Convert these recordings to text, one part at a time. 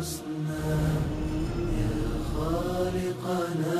الحسنى يا خالقنا.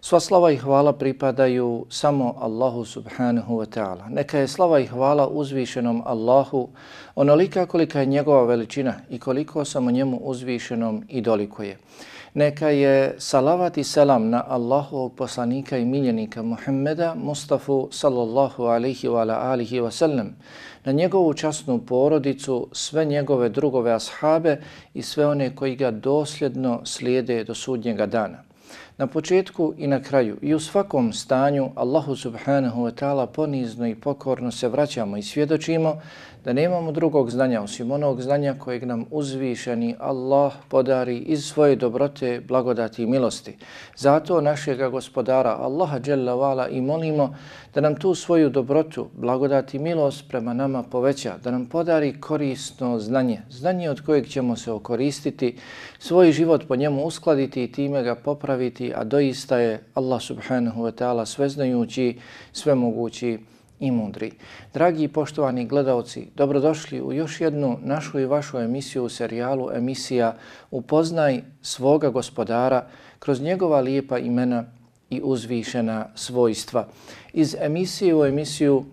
Sva slava i hvala pripadaju samo Allahu subhanahu wa ta'ala. Neka je slava i hvala uzvišenom Allahu onolika kolika je njegova veličina i koliko samo njemu uzvišenom i doliko je. Neka je salavat i selam na Allahovog poslanika i miljenika Muhammeda Mustafa sallallahu alaihi wa ala alihi wa sallam, na njegovu časnu porodicu, sve njegove drugove ashabe i sve one koji ga dosljedno slijede do sudnjega dana. Na početku i na kraju i u svakom stanju Allahu subhanahu wa ta'ala ponizno i pokorno se vraćamo i svjedočimo da nemamo drugog znanja osim onog znanja kojeg nam uzvišeni Allah podari iz svoje dobrote, blagodati i milosti. Zato našega gospodara Allaha Đalla Vala i molimo da nam tu svoju dobrotu, blagodati i milost prema nama poveća, da nam podari korisno znanje, znanje od kojeg ćemo se okoristiti, svoj život po njemu uskladiti i time ga popraviti, a doista je Allah subhanahu wa ta'ala sveznajući, svemogući, i mudri. Dragi i poštovani gledalci, dobrodošli u još jednu našu i vašu emisiju u serijalu emisija Upoznaj svoga gospodara kroz njegova lijepa imena i uzvišena svojstva. Iz emisije u emisiju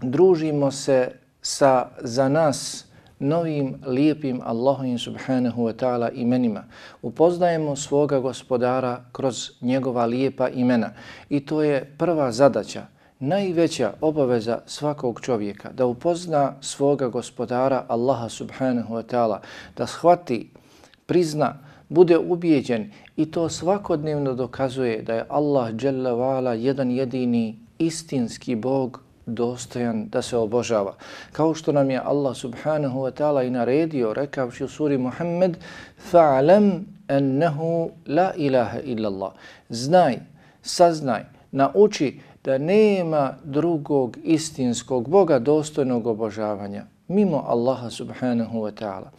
družimo se sa za nas novim lijepim Allahovim subhanahu wa ta'ala imenima. Upoznajemo svoga gospodara kroz njegova lijepa imena i to je prva zadaća najveća obaveza svakog čovjeka da upozna svoga gospodara Allaha subhanahu wa ta'ala, da shvati, prizna, bude ubijeđen i to svakodnevno dokazuje da je Allah dželle jedan jedini istinski Bog dostojan da se obožava. Kao što nam je Allah subhanahu wa ta'ala i naredio, rekavši u suri Muhammed, fa'alam ennehu la ilaha illallah. Znaj, saznaj, nauči da nema drugog istinskog Boga dostojnog obožavanja mimo Allaha subhanahu wa ta'ala.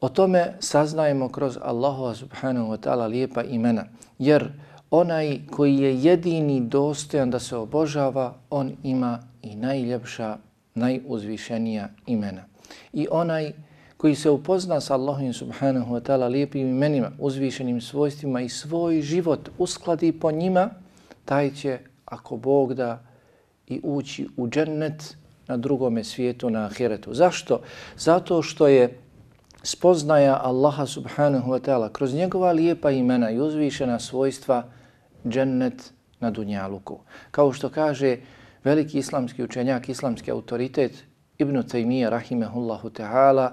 O tome saznajemo kroz Allaha subhanahu wa ta'ala lijepa imena, jer onaj koji je jedini dostojan da se obožava, on ima i najljepša, najuzvišenija imena. I onaj koji se upozna sa Allahom subhanahu wa ta'ala lijepim imenima, uzvišenim svojstvima i svoj život uskladi po njima, taj će ako Bog da i ući u džennet na drugome svijetu, na ahiretu. Zašto? Zato što je spoznaja Allaha subhanahu wa ta'ala kroz njegova lijepa imena i uzvišena svojstva džennet na dunjaluku. Kao što kaže veliki islamski učenjak, islamski autoritet Ibn Taymiye rahimehullahu ta'ala,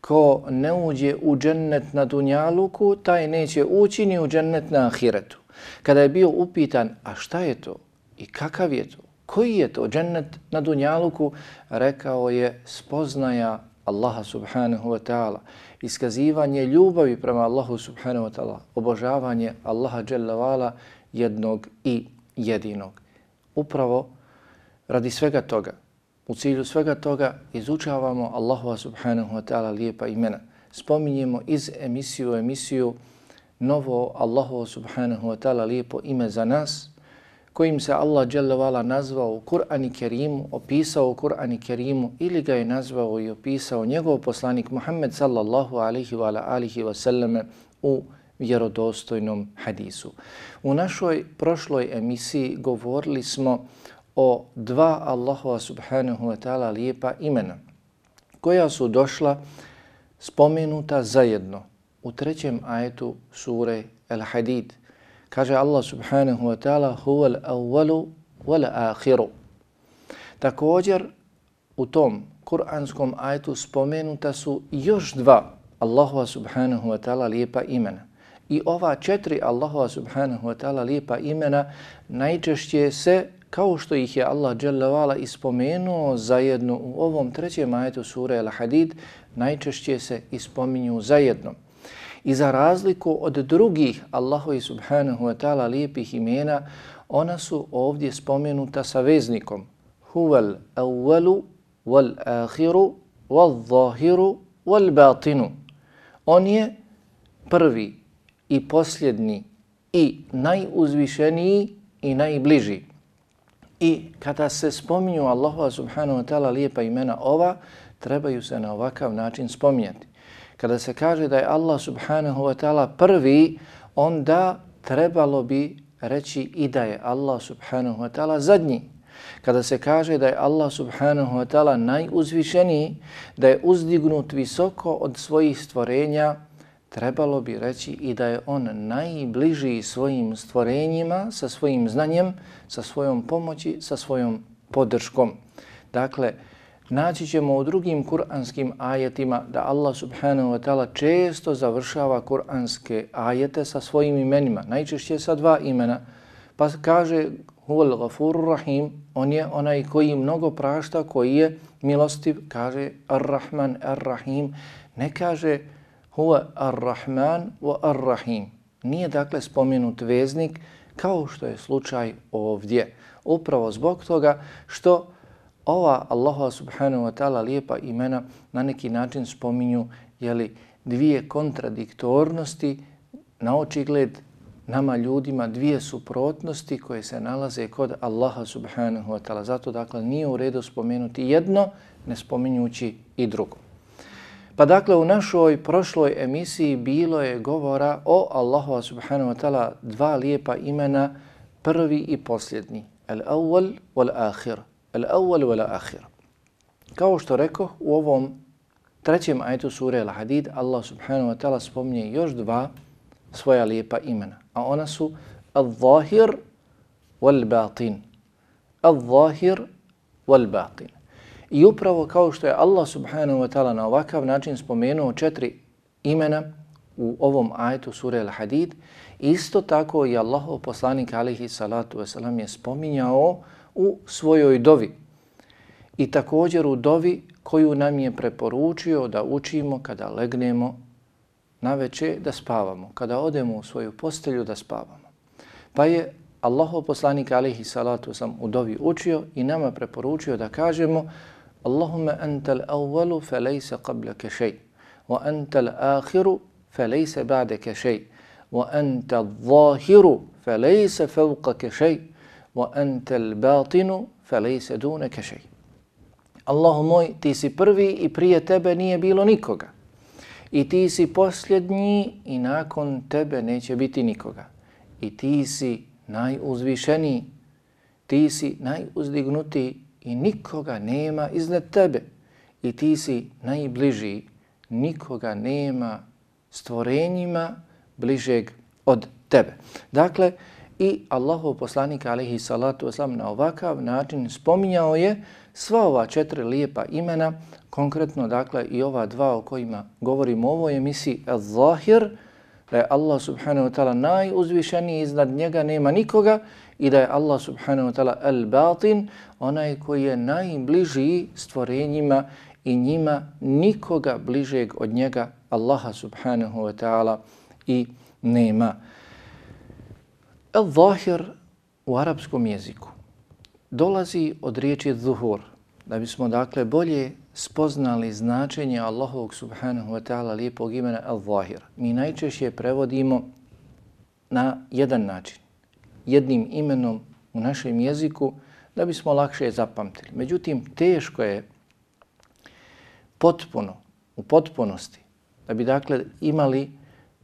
ko ne uđe u džennet na dunjaluku, taj neće ući ni u džennet na ahiretu. Kada je bio upitan, a šta je to? I kakav je to? Koji je to džennet na Dunjaluku? Rekao je spoznaja Allaha subhanahu wa ta'ala, iskazivanje ljubavi prema Allahu subhanahu wa ta'ala, obožavanje Allaha dželavala vala jednog i jedinog. Upravo radi svega toga, u cilju svega toga izučavamo Allaha subhanahu wa ta'ala lijepa imena. Spominjemo iz emisiju u emisiju novo Allahovo subhanahu wa ta'ala lijepo ime za nas, kojim se Allah dželle nazvao u Kur'ani Kerimu, opisao u Kur'ani Kerimu ili ga je nazvao i opisao njegov poslanik Muhammed sallallahu alihi wa alihi wa sallame u vjerodostojnom hadisu. U našoj prošloj emisiji govorili smo o dva Allahova subhanahu wa ta'ala lijepa imena koja su došla spomenuta zajedno u trećem ajetu sure El Hadid Kaže Allah subhanahu wa ta'ala huval awwalu wal-akhiru. Također u tom kuranskom ajetu spomenuta su još dva Allahova subhanahu wa ta'ala lijepa imena. I ova četiri Allahova subhanahu wa ta'ala lijepa imena najčešće se, kao što ih je Allah dželle ispomenuo zajedno u ovom trećem ajetu sure Al-Hadid, najčešće se ispominju zajedno. I za razliku od drugih Allahovi subhanahu wa ta'ala lijepih imena, ona su ovdje spomenuta sa veznikom. Huvel awwalu wal akhiru wal zahiru wal batinu. On je prvi i posljedni i najuzvišeniji i najbliži. I kada se spominju Allahova subhanahu wa ta'ala lijepa imena ova, trebaju se na ovakav način spominjati. Kada se kaže da je Allah subhanahu wa ta'ala prvi, onda trebalo bi reći i da je Allah subhanahu wa ta'ala zadnji. Kada se kaže da je Allah subhanahu wa ta'ala najuzvišeniji, da je uzdignut visoko od svojih stvorenja, trebalo bi reći i da je on najbliži svojim stvorenjima sa svojim znanjem, sa svojom pomoći, sa svojom podrškom. Dakle, naći ćemo u drugim kuranskim ajetima da Allah subhanahu wa ta'ala često završava kuranske ajete sa svojim imenima, najčešće sa dva imena, pa kaže Huval gafur rahim, on je onaj koji mnogo prašta, koji je milostiv, kaže ar-Rahman ar-Rahim, ne kaže huwa ar-Rahman wa ar-Rahim. Nije dakle spomenut veznik kao što je slučaj ovdje. Upravo zbog toga što ova Allaha subhanahu wa ta'ala lijepa imena na neki način spominju jeli, dvije kontradiktornosti na očigled nama ljudima dvije suprotnosti koje se nalaze kod Allaha subhanahu wa ta'ala. Zato dakle nije u redu spomenuti jedno ne spominjući i drugo. Pa dakle u našoj prošloj emisiji bilo je govora o Allahu subhanahu wa ta'ala dva lijepa imena prvi i posljednji. Al-awwal wal-akhir al-awwal wal akhir. Kao što rekao u ovom trećem ajetu sure Al-Hadid Allah subhanahu wa ta'ala spomnje još dva svoja lijepa imena, a ona su al-zahir wal-batin. Al-zahir wal-batin. I upravo kao što je Allah subhanahu wa ta'ala na ovakav način spomenuo četiri imena u ovom ajetu sure Al-Hadid, isto tako i Allahov poslanik alihi salatu wasalam je spominjao u svojoj dovi. I također u dovi koju nam je preporučio da učimo kada legnemo na veče da spavamo, kada odemo u svoju postelju da spavamo. Pa je Allahov poslanik alihi salatu sam u dovi učio i nama preporučio da kažemo Allahumma antal awwalu fe lejse qablaka shay wa antal akhiru fe lejse ba'daka shay wa antal zahiru fe lejse fawqaka shay wa anta al-batinu شَيْ dunaka shay. Allahu moj, ti si prvi i prije tebe nije bilo nikoga. I ti si posljednji i nakon tebe neće biti nikoga. I ti si najuzvišeniji, ti si najuzdignutiji i nikoga nema iznad tebe. I ti si najbliži, nikoga nema stvorenjima bližeg od tebe. Dakle, I Allahov poslanik alaihi salatu wasalam na ovakav način spominjao je sva ova četiri lijepa imena, konkretno dakle i ova dva o kojima govorimo u ovoj emisiji, al-Zahir, da je Allah subhanahu wa ta'ala najuzvišeniji, iznad njega nema nikoga i da je Allah subhanahu wa ta'ala al-Batin, onaj koji je najbliži stvorenjima i njima nikoga bližeg od njega, Allaha subhanahu wa ta'ala i nema. El-Zahir u arapskom jeziku dolazi od riječi zuhur, da bismo dakle bolje spoznali značenje Allahovog subhanahu wa ta'ala lijepog imena El-Zahir. Mi najčešće prevodimo na jedan način, jednim imenom u našem jeziku, da bismo lakše zapamtili. Međutim, teško je potpuno, u potpunosti, da bi dakle imali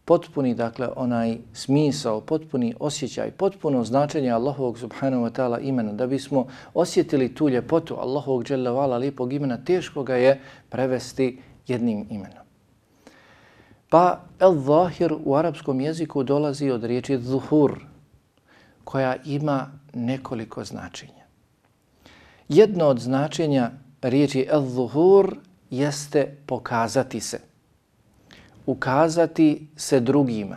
potpuni dakle onaj smisao, potpuni osjećaj, potpuno značenje Allahovog subhanahu wa ta'ala imena, da bismo osjetili tu ljepotu Allahovog dželle vala lijepog imena, teško ga je prevesti jednim imenom. Pa el-zahir u arapskom jeziku dolazi od riječi zuhur, koja ima nekoliko značenja. Jedno od značenja riječi el-zuhur jeste pokazati se ukazati se drugima,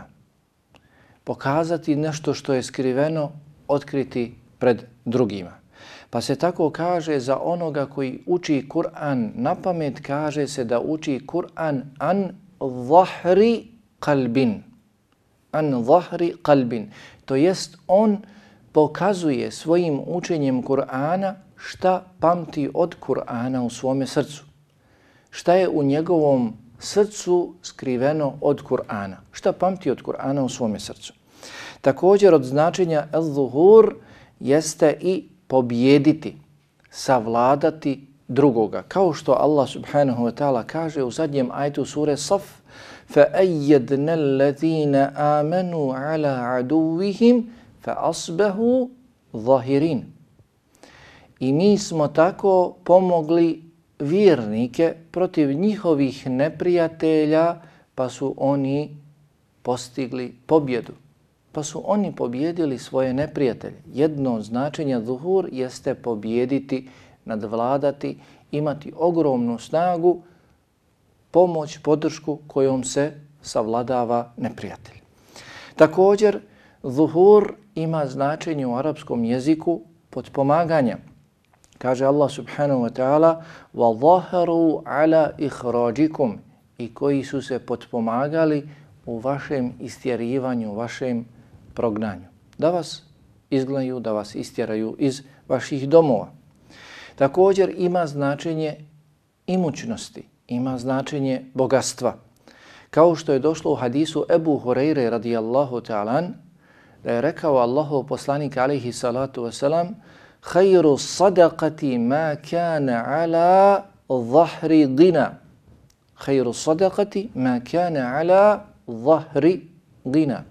pokazati nešto što je skriveno, otkriti pred drugima. Pa se tako kaže za onoga koji uči Kur'an na pamet, kaže se da uči Kur'an an zahri kalbin. An zahri kalbin. To jest on pokazuje svojim učenjem Kur'ana šta pamti od Kur'ana u svome srcu. Šta je u njegovom srcu skriveno od Kur'ana. Šta pamti od Kur'ana u svome srcu? Također od značenja el-zuhur jeste i pobjediti, savladati drugoga. Kao što Allah subhanahu wa ta'ala kaže u zadnjem ajtu sure Saf فَأَيَّدْنَ الَّذِينَ آمَنُوا عَلَىٰ عَدُوِّهِمْ فَأَصْبَهُ ظَهِرِينَ I mi smo tako pomogli vjernike protiv njihovih neprijatelja, pa su oni postigli pobjedu. Pa su oni pobjedili svoje neprijatelje. Jedno značenje zuhur jeste pobjediti, nadvladati, imati ogromnu snagu, pomoć, podršku kojom se savladava neprijatelj. Također, zuhur ima značenje u arapskom jeziku podpomaganja Kaže Allah subhanahu wa ta'ala وَظَهَرُوا عَلَى إِخْرَاجِكُمْ i koji su se potpomagali u vašem istjerivanju, u vašem prognanju. Da vas izgnaju, da vas istjeraju iz vaših domova. Također ima značenje imućnosti, ima značenje bogatstva. Kao što je došlo u hadisu Ebu Hureyre radijallahu ta'alan, da je rekao Allahu poslanik alaihi salatu wasalam, khayru sadaqati ma kana ala dhahri dina. Khayru sadaqati ma kana ala dhahri dina.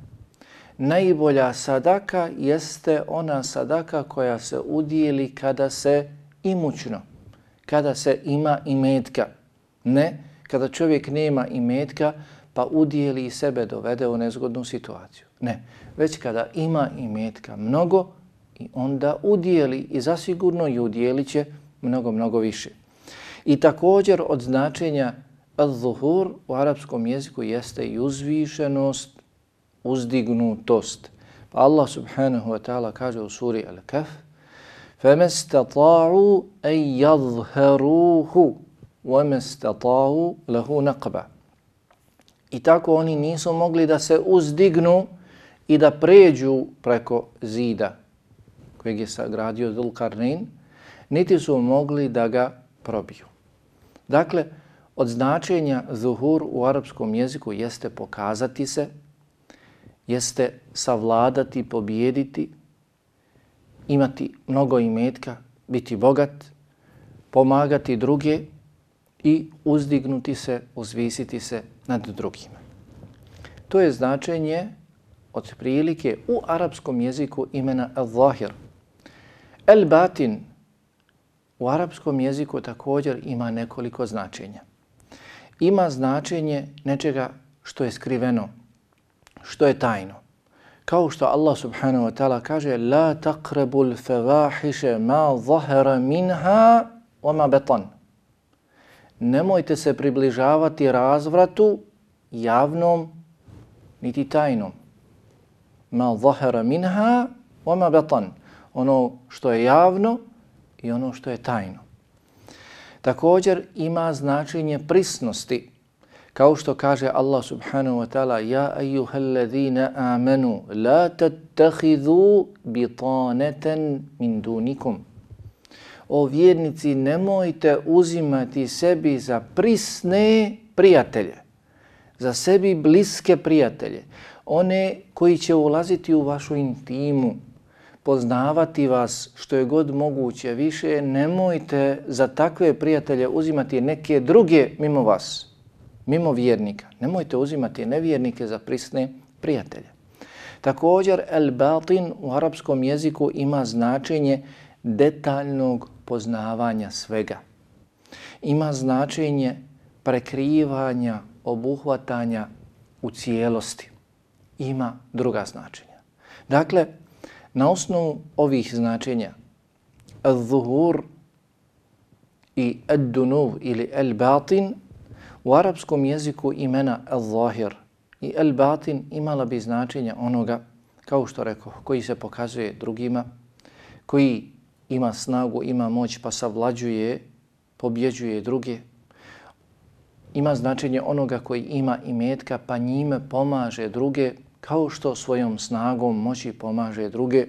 Najbolja sadaka jeste ona sadaka koja se udijeli kada se imućno, kada se ima imetka. Ne, kada čovjek nema imetka pa udijeli sebe dovede u nezgodnu situaciju. Ne, već kada ima imetka mnogo, i onda udijeli i zasigurno i udijelit će mnogo, mnogo više. I također od značenja al-zuhur u arapskom jeziku jeste i uzvišenost, uzdignutost. Pa Allah subhanahu wa ta'ala kaže u suri Al-Kaf فَمَا اسْتَطَاعُوا أَنْ يَظْهَرُوهُ وَمَا اسْتَطَاعُوا لَهُ نَقْبَ I tako oni nisu mogli da se uzdignu i da pređu preko zida, kojeg je sagradio Zulkarnein, niti su mogli da ga probiju. Dakle, od značenja zuhur u arapskom jeziku jeste pokazati se, jeste savladati, pobijediti, imati mnogo imetka, biti bogat, pomagati druge i uzdignuti se, uzvisiti se nad drugima. To je značenje od prilike u arapskom jeziku imena al-zahir, El batin u arapskom jeziku također ima nekoliko značenja. Ima značenje nečega što je skriveno, što je tajno. Kao što Allah subhanahu wa ta'ala kaže La taqrabul fevahiše ma zahara minha wa ma betan. Nemojte se približavati razvratu javnom niti tajnom. Ma zahara minha wa ma betan ono što je javno i ono što je tajno. Također ima značenje prisnosti, kao što kaže Allah subhanahu wa ta'ala Ja ejuhalladzina amanu la tattahidu bitaneten min dunikum. O vjernici, nemojte uzimati sebi za prisne prijatelje, za sebi bliske prijatelje. one koji će ulaziti u vašu intimu, poznavati vas što je god moguće više, nemojte za takve prijatelje uzimati neke druge mimo vas, mimo vjernika. Nemojte uzimati nevjernike za prisne prijatelje. Također, el batin u arapskom jeziku ima značenje detaljnog poznavanja svega. Ima značenje prekrivanja, obuhvatanja u cijelosti. Ima druga značenja. Dakle, na osnovu ovih značenja, al-zuhur i al-dunuv ili al-batin, u arapskom jeziku imena al-zahir i al-batin imala bi značenja onoga, kao što rekao, koji se pokazuje drugima, koji ima snagu, ima moć pa savlađuje, pobjeđuje druge, ima značenje onoga koji ima imetka pa njime pomaže druge kao što svojom snagom moći pomaže druge.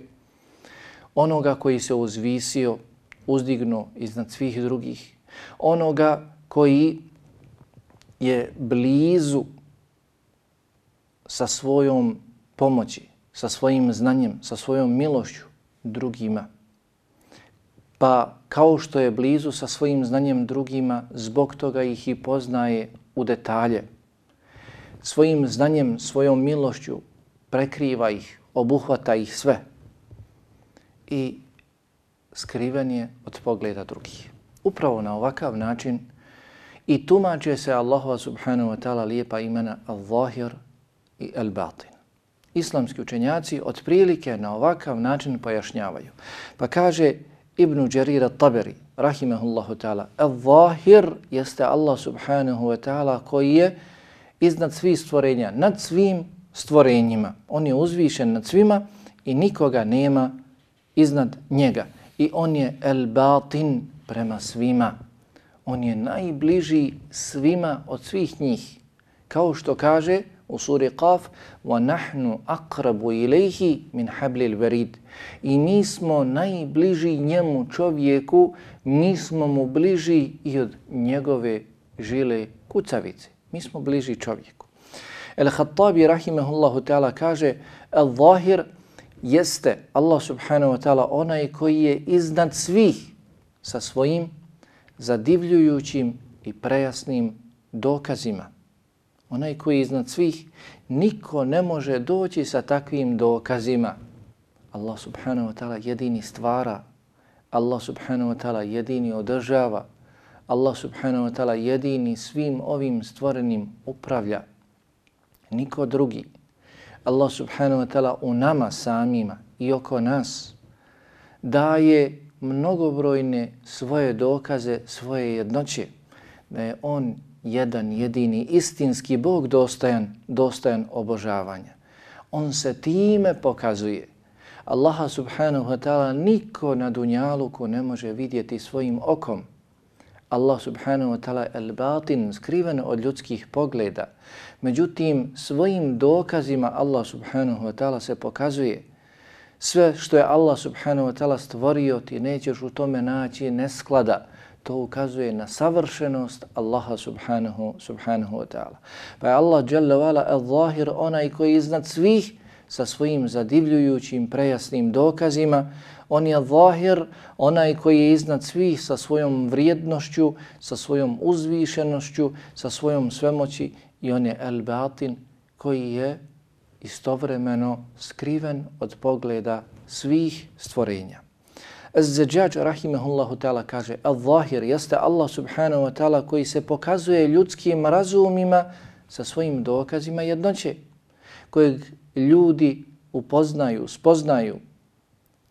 Onoga koji se uzvisio, uzdignu iznad svih drugih. Onoga koji je blizu sa svojom pomoći, sa svojim znanjem, sa svojom milošću drugima. Pa kao što je blizu sa svojim znanjem drugima, zbog toga ih i poznaje u detalje. Svojim znanjem, svojom milošću prekriva ih, obuhvata ih sve i skriven je od pogleda drugih. Upravo na ovakav način i tumače se Allahova subhanahu wa ta'ala lijepa imena Al-Zahir i Al-Batin. Islamski učenjaci otprilike na ovakav način pojašnjavaju. Pa kaže Ibn Đerira Taberi, rahimahullahu ta'ala, Al-Zahir jeste Allah subhanahu wa ta'ala koji je iznad svih stvorenja, nad svim stvorenjima. On je uzvišen nad svima i nikoga nema iznad njega. I on je el-batin prema svima. On je najbliži svima od svih njih. Kao što kaže u suri Qaf وَنَحْنُ أَقْرَبُ إِلَيْهِ مِنْ حَبْلِ الْبَرِيدِ I mi smo najbliži njemu čovjeku, mi smo mu bliži i od njegove žile kucavice. Mi smo bliži čovjeku. El-Khattabi rahimahullahu ta'ala kaže El-Zahir jeste Allah subhanahu wa ta'ala onaj koji je iznad svih sa svojim zadivljujućim i prejasnim dokazima. Onaj koji je iznad svih, niko ne može doći sa takvim dokazima. Allah subhanahu wa ta'ala jedini stvara, Allah subhanahu wa ta'ala jedini održava, Allah subhanahu wa ta'ala jedini svim ovim stvorenim upravlja niko drugi. Allah subhanahu wa ta'ala u nama samima i oko nas daje mnogobrojne svoje dokaze, svoje jednoće, da je on jedan jedini istinski Bog dostojan, dostojan obožavanja. On se time pokazuje. Allaha subhanahu wa ta'ala niko na dunjalu ko ne može vidjeti svojim okom. Allah subhanahu wa ta'ala el-batin, skriven od ljudskih pogleda. Međutim, svojim dokazima Allah subhanahu wa ta'ala se pokazuje. Sve što je Allah subhanahu wa ta'ala stvorio, ti nećeš u tome naći nesklada. To ukazuje na savršenost Allaha subhanahu, subhanahu wa ta'ala. Pa je Allah jalla wala el-zahir, onaj koji iznad svih sa svojim zadivljujućim prejasnim dokazima, On je zahir, onaj koji je iznad svih sa svojom vrijednošću, sa svojom uzvišenošću, sa svojom svemoći i on je el batin koji je istovremeno skriven od pogleda svih stvorenja. Az-Zajjaj rahimahullahu ta'ala kaže Al-Zahir jeste Allah subhanahu wa ta'ala koji se pokazuje ljudskim razumima sa svojim dokazima jednoće kojeg ljudi upoznaju, spoznaju,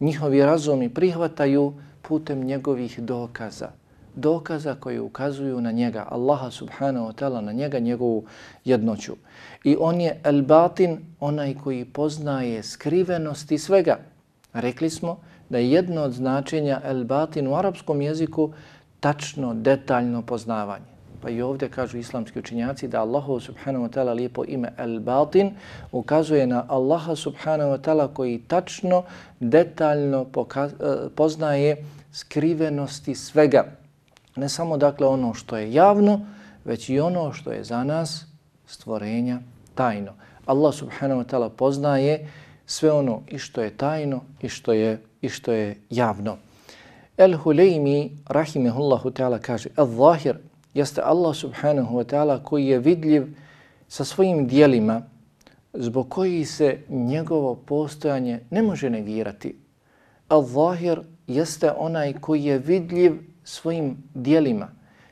njihovi razumi prihvataju putem njegovih dokaza. Dokaza koji ukazuju na njega, Allaha subhanahu wa ta'ala, na njega, njegovu jednoću. I on je el-batin, onaj koji poznaje skrivenosti svega. Rekli smo da je jedno od značenja el-batin u arapskom jeziku tačno, detaljno poznavanje. Pa i ovdje kažu islamski učinjaci da Allahu subhanahu wa ta'ala lijepo ime El-Batin ukazuje na Allaha subhanahu wa ta'ala koji tačno, detaljno e, poznaje skrivenosti svega. Ne samo dakle ono što je javno, već i ono što je za nas stvorenja tajno. Allah subhanahu wa ta'ala poznaje sve ono i što je tajno i što je, i što je javno. El Huleymi, rahimehullahu ta'ala, kaže, El Zahir, jeste Allah subhanahu wa ta'ala koji je vidljiv sa svojim dijelima zbog koji se njegovo postojanje ne može negirati. Al-Zahir jeste onaj koji je vidljiv svojim dijelima,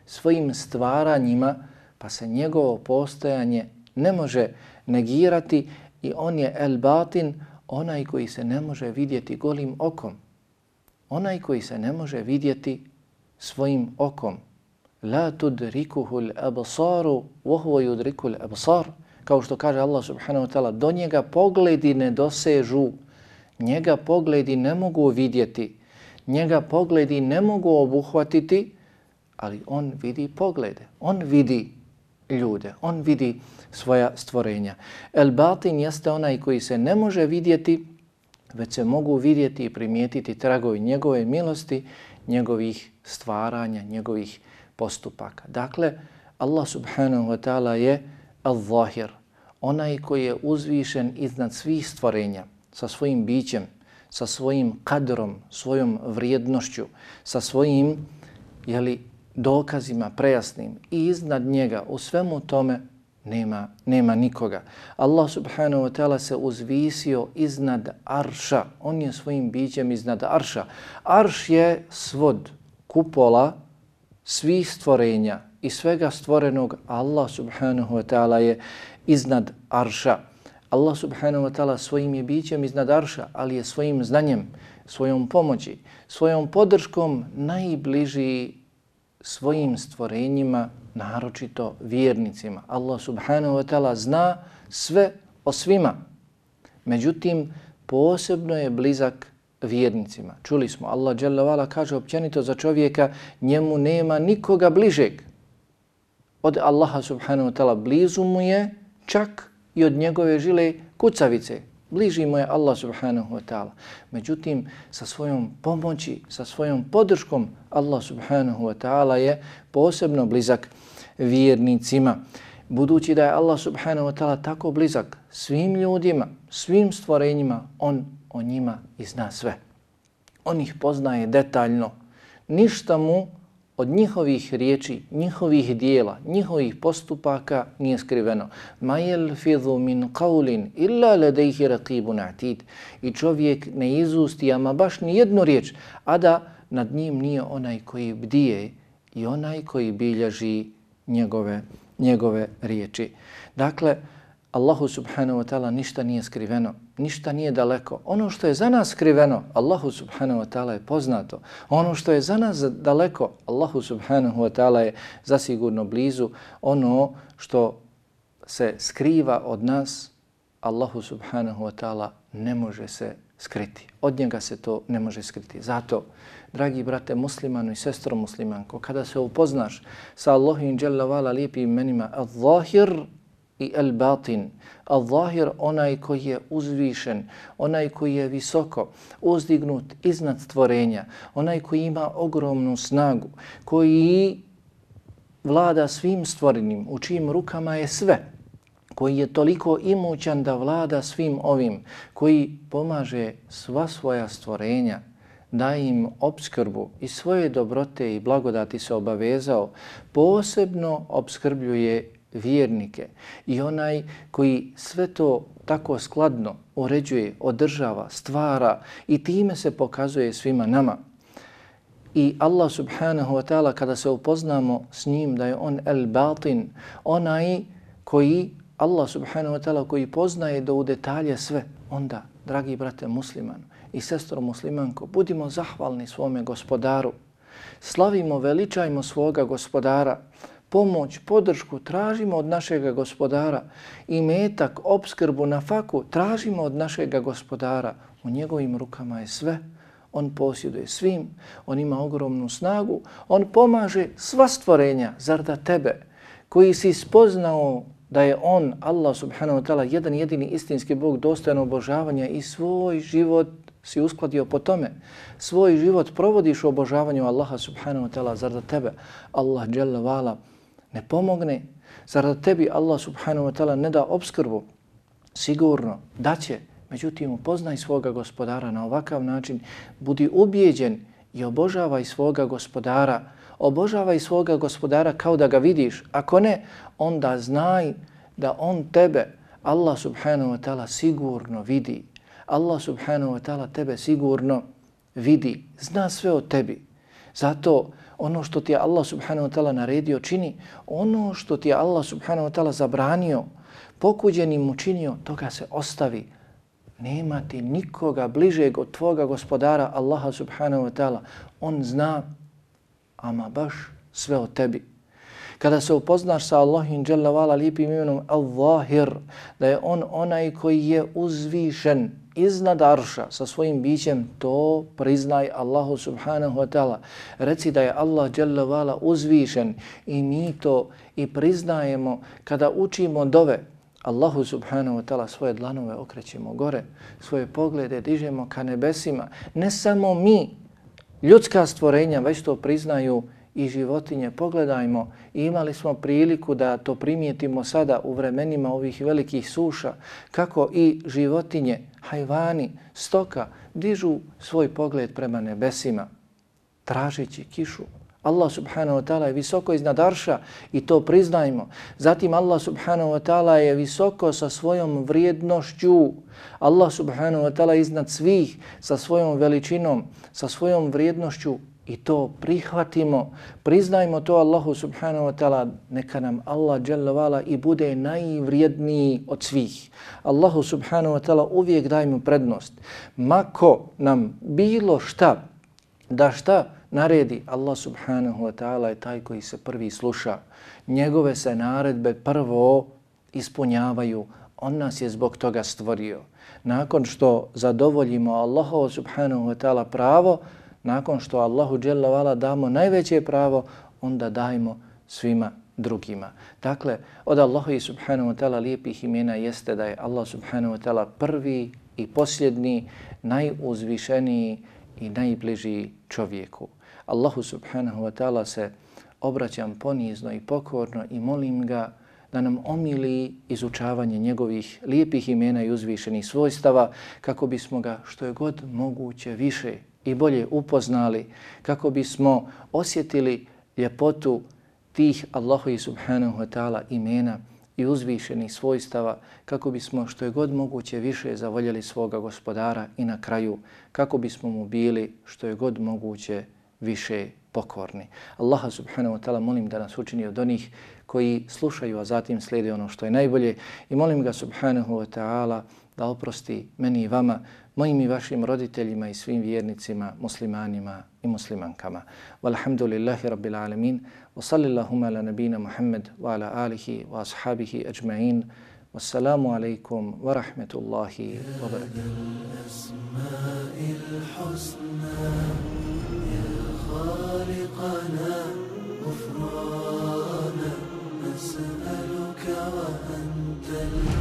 svojim stvaranjima, pa se njegovo postojanje ne može negirati i on je El-Batin, onaj koji se ne može vidjeti golim okom. Onaj koji se ne može vidjeti svojim okom. La tudrikuhu l-absaru, huwa yudriku l-absar. Kao što kaže Allah subhanahu wa ta'ala, do njega pogledi ne dosežu, njega pogledi ne mogu vidjeti, njega pogledi ne mogu obuhvatiti, ali on vidi poglede, on vidi ljude, on vidi svoja stvorenja. El batin jeste onaj koji se ne može vidjeti, već se mogu vidjeti i primijetiti tragovi njegove milosti, njegovih stvaranja, njegovih postupaka. Dakle, Allah subhanahu wa ta'ala je al-zahir, onaj koji je uzvišen iznad svih stvorenja sa svojim bićem, sa svojim kadrom, svojom vrijednošću, sa svojim jeli, dokazima prejasnim i iznad njega u svemu tome nema, nema nikoga. Allah subhanahu wa ta'ala se uzvisio iznad arša. On je svojim bićem iznad arša. Arš je svod kupola svih stvorenja i svega stvorenog Allah subhanahu wa ta'ala je iznad arša. Allah subhanahu wa ta'ala svojim je bićem iznad arša, ali je svojim znanjem, svojom pomoći, svojom podrškom najbliži svojim stvorenjima, naročito vjernicima. Allah subhanahu wa ta'ala zna sve o svima. Međutim, posebno je blizak vjernicima. Čuli smo, Allah dželle kaže općenito za čovjeka, njemu nema nikoga bližeg. Od Allaha subhanahu wa ta'ala blizu mu je čak i od njegove žile kucavice. Bliži mu je Allah subhanahu wa ta'ala. Međutim, sa svojom pomoći, sa svojom podrškom, Allah subhanahu wa ta'ala je posebno blizak vjernicima. Budući da je Allah subhanahu wa ta'ala tako blizak svim ljudima, svim stvorenjima, on o njima i zna sve. On ih poznaje detaljno. Ništa mu od njihovih riječi, njihovih dijela, njihovih postupaka nije skriveno. Ma yalfidhu min qawlin illa ladayhi raqibun atid. I čovjek ne izusti ama baš ni jednu riječ, a da nad njim nije onaj koji bdije i onaj koji bilježi njegove, njegove riječi. Dakle, Allahu subhanahu wa ta'ala ništa nije skriveno, ništa nije daleko. Ono što je za nas skriveno, Allahu subhanahu wa ta'ala je poznato. Ono što je za nas daleko, Allahu subhanahu wa ta'ala je zasigurno blizu. Ono što se skriva od nas, Allahu subhanahu wa ta'ala ne može se skriti. Od njega se to ne može skriti. Zato, dragi brate muslimanu i sestro muslimanko, kada se upoznaš sa Allahim dželavala lijepim imenima, al-zahir i al-batin. Al-zahir onaj koji je uzvišen, onaj koji je visoko, uzdignut iznad stvorenja, onaj koji ima ogromnu snagu, koji vlada svim stvorenim, u čijim rukama je sve, koji je toliko imućan da vlada svim ovim, koji pomaže sva svoja stvorenja, da im obskrbu i svoje dobrote i blagodati se obavezao, posebno obskrbljuje vjernike. I onaj koji sve to tako skladno uređuje, održava, stvara i time se pokazuje svima nama. I Allah subhanahu wa ta'ala kada se upoznamo s njim da je on el batin, onaj koji Allah subhanahu wa ta'ala koji poznaje do u detalje sve, onda, dragi brate musliman i sestro muslimanko, budimo zahvalni svome gospodaru, slavimo, veličajmo svoga gospodara, pomoć, podršku tražimo od našeg gospodara i metak, obskrbu na faku tražimo od našeg gospodara. U njegovim rukama je sve. On posjeduje svim, on ima ogromnu snagu, on pomaže sva stvorenja, zar da tebe, koji si spoznao da je on, Allah subhanahu wa ta'ala, jedan jedini istinski Bog dostojan obožavanja i svoj život si uskladio po tome. Svoj život provodiš u obožavanju Allaha subhanahu wa ta'ala, zar da tebe, Allah jalla vala, ne pomogne, zar da tebi Allah subhanahu wa ta'ala ne da obskrbu, sigurno da će, međutim upoznaj svoga gospodara na ovakav način, budi ubijeđen i obožavaj svoga gospodara, obožavaj svoga gospodara kao da ga vidiš, ako ne, onda znaj da on tebe, Allah subhanahu wa ta'ala sigurno vidi. Allah subhanahu wa ta'ala tebe sigurno vidi, zna sve o tebi. Zato ono što ti je Allah subhanahu wa ta'ala naredio čini, ono što ti je Allah subhanahu wa ta'ala zabranio, pokuđenim učinio, toga se ostavi. Nema ti nikoga bližeg od tvoga gospodara Allaha subhanahu wa ta'ala. On zna, ama baš sve o tebi. Kada se upoznaš sa Allahim dželle vala lijepim imenom Al-Zahir, da je on onaj koji je uzvišen iznad arša sa svojim bićem, to priznaj Allahu subhanahu wa ta'ala. Reci da je Allah dželle vala uzvišen i mi to i priznajemo kada učimo dove. Allahu subhanahu wa ta'ala svoje dlanove okrećemo gore, svoje poglede dižemo ka nebesima. Ne samo mi, ljudska stvorenja, već to priznaju i životinje. Pogledajmo, imali smo priliku da to primijetimo sada u vremenima ovih velikih suša, kako i životinje, hajvani, stoka dižu svoj pogled prema nebesima, tražići kišu. Allah subhanahu wa ta'ala je visoko iznad arša i to priznajmo. Zatim Allah subhanahu wa ta'ala je visoko sa svojom vrijednošću. Allah subhanahu wa ta'ala iznad svih sa svojom veličinom, sa svojom vrijednošću i to prihvatimo, priznajmo to Allahu subhanahu wa ta'ala, neka nam Allah vala i bude najvrijedniji od svih. Allahu subhanahu wa ta'ala uvijek dajmo prednost. Mako nam bilo šta, da šta naredi, Allah subhanahu wa ta'ala je taj koji se prvi sluša. Njegove se naredbe prvo ispunjavaju. On nas je zbog toga stvorio. Nakon što zadovoljimo Allahu subhanahu wa ta'ala pravo, nakon što Allahu dželavala damo najveće pravo, onda dajmo svima drugima. Dakle, od Allaha i subhanahu wa ta'ala lijepih imena jeste da je Allah subhanahu wa ta'ala prvi i posljedni, najuzvišeniji i najbliži čovjeku. Allahu subhanahu wa ta'ala se obraćam ponizno i pokorno i molim ga da nam omili izučavanje njegovih lijepih imena i uzvišenih svojstava kako bismo ga što je god moguće više i bolje upoznali, kako bismo osjetili ljepotu tih Allahu i subhanahu wa ta'ala imena i uzvišenih svojstava, kako bismo što je god moguće više zavoljeli svoga gospodara i na kraju kako bismo mu bili što je god moguće više pokorni. Allaha subhanahu wa ta'ala molim da nas učini od onih koji slušaju, a zatim slijede ono što je najbolje i molim ga subhanahu wa ta'ala da oprosti meni i vama, mojim i vašim roditeljima i svim vjernicima, muslimanima i muslimankama. Walhamdulillahi rabbil alamin. Wa sallillahuma ala nabina Muhammad wa ala alihi wa ashabihi ajma'in. Wassalamu alaikum wa barakatuh. خالقنا غفرانا نسألك وأنت الأسمى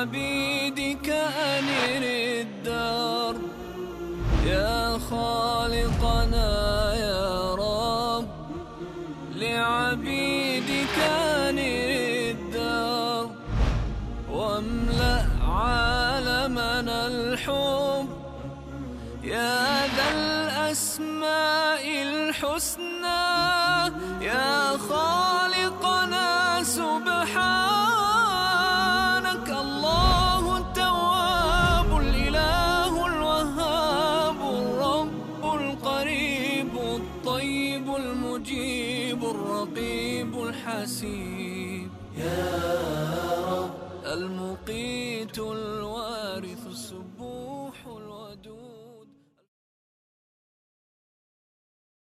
لعبيدك أنر الدار. يا خالقنا يا رب لعبيدك أنر الدار. واملأ عالمنا الحب. يا ذا الأسماء الحسنى يا خالقنا I see